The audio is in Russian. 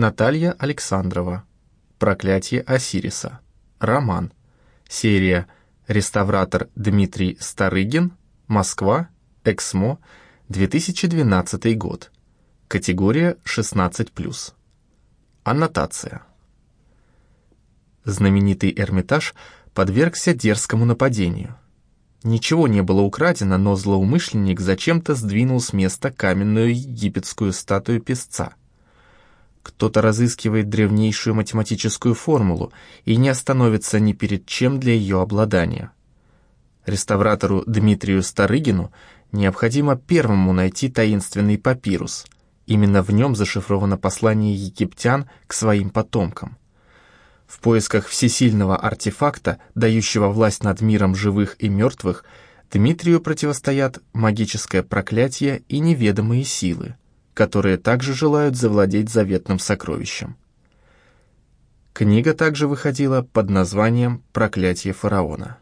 Наталья Александрова. Проклятие Осириса. Роман. Серия «Реставратор Дмитрий Старыгин. Москва. Эксмо. 2012 год». Категория 16+. Аннотация. Знаменитый Эрмитаж подвергся дерзкому нападению. Ничего не было украдено, но злоумышленник зачем-то сдвинул с места каменную египетскую статую песца. Кто-то разыскивает древнейшую математическую формулу и не остановится ни перед чем для ее обладания. Реставратору Дмитрию Старыгину необходимо первому найти таинственный папирус. Именно в нем зашифровано послание египтян к своим потомкам. В поисках всесильного артефакта, дающего власть над миром живых и мертвых, Дмитрию противостоят магическое проклятие и неведомые силы, которые также желают завладеть заветным сокровищем. Книга также выходила под названием «Проклятие фараона».